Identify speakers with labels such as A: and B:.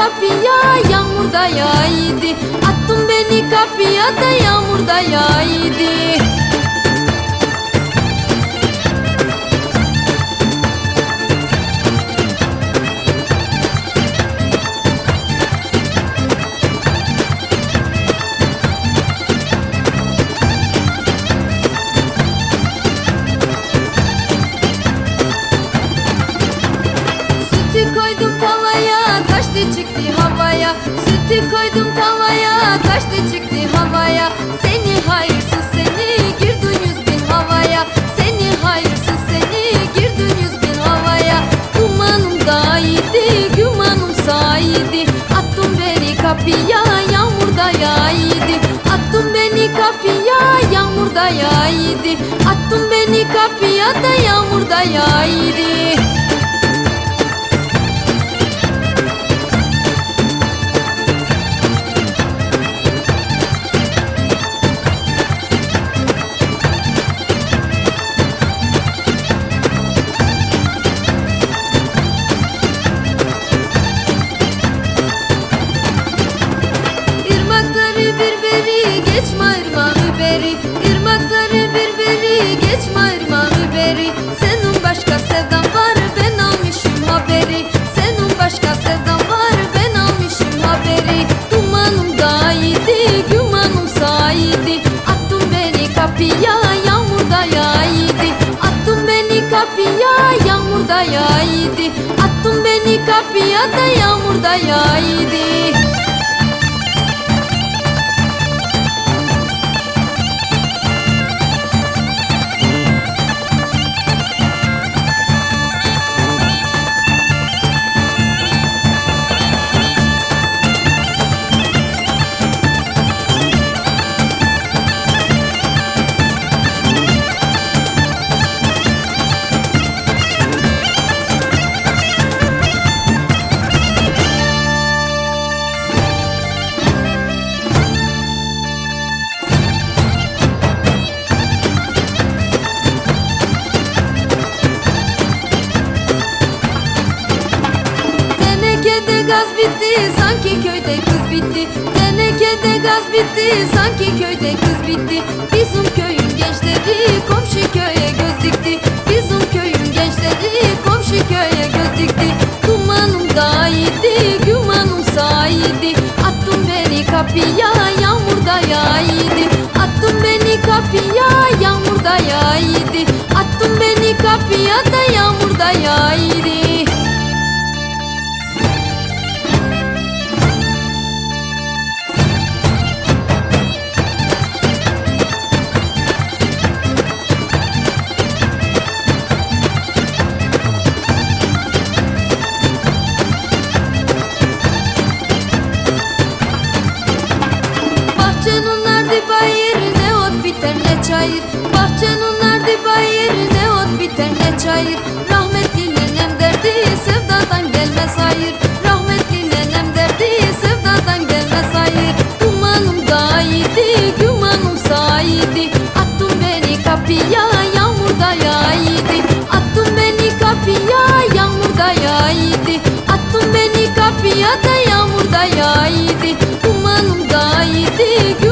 A: Kapıya, yağmurda yağıydı Attın beni kapıya da yağmurda yağıydı Sütü koydum tavaya taştı çıktı havaya. Seni hayırsız seni girdin yüz bin havaya. Seni hayırsız seni girdin yüz bin havaya. Dumanım da iyiydi gümanım sahiydi. Attın beni kapıya yağmurda yağıydı. Attın beni kapıya yağmurda yağıydı. Attın beni kapıya da yağmurda yağıydı kapıya da yağmurda yağıydı gaz bitti sanki köyde kız bitti. Tenekede gaz bitti sanki köyde kız bitti. Bizim köyün gençleri komşu köye göz dikti. Bizim köyün gençleri komşu köye göz dikti. Dumanım da iyiydi gümanım sahiydi Attın beni kapıya yağmurda yağıydı Attın beni kapıya yağmurda yağıydı Attın beni kapıya da yağmurda yağıydı çayır Bahçenin nerede bayır ne ot biter ne çayır Rahmetli nenem derdi sevdadan gelmez hayır. Rahmetli nenem derdi sevdadan gelmez hayır. Dumanım dağıydı gümanım saydı Attın beni kapıya yağmurda yağıydı Attın beni kapıya yağmurda yağıydı Attın beni kapıya da yağmurda yağıydı Dumanım dağıydı